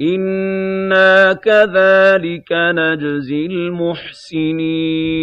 إِنَّا كَذَٰلِكَ نَجْزِي الْمُحْسِنِينَ